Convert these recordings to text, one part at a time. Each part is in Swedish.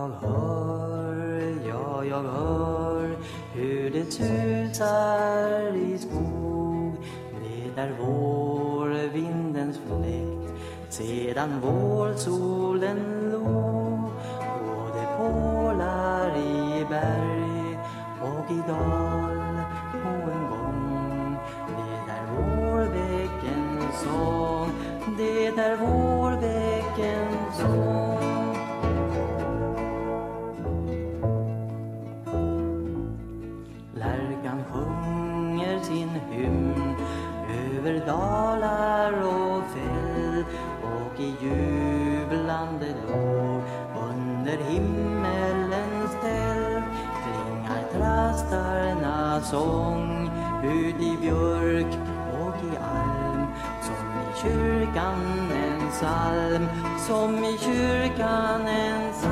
jag hör ja, jag hör hur det susar i skog. Det är vårvindens fläkt sedan vårsolen låg. Och det pålar i berg och i dal på en gång. Det är vårbäckens sång Det är vår över dalar och fäll och i jublande lov under himmelens tält klingar trastarnas sång ut i björk och i alm som i kyrkan en psalm som i kyrkan en psalm.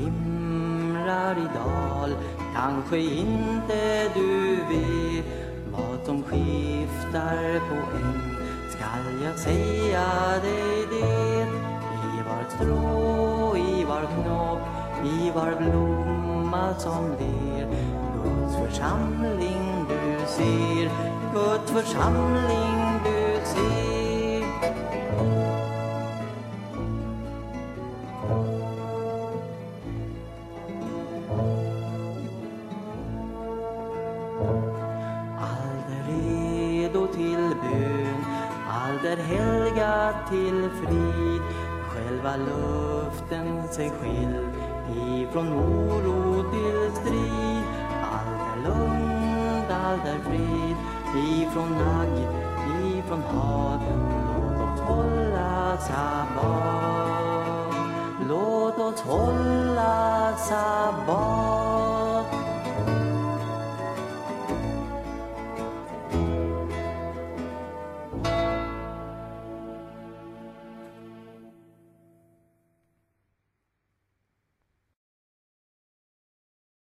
Skimrar i dal. Kanske inte du vet Vad som skiftar på en. Skall jag säga dig det? I var strå, i var knopp, i var blomma som ler. Guds församling du ser, Guds församling du ser. Allt allt är helgat till frid. Själva luften sig skild ifrån oro till strid. Allt är lugnt, allt är frid, ifrån agg, ifrån hat. Låt oss hålla sabbat, låt oss hålla sabbat.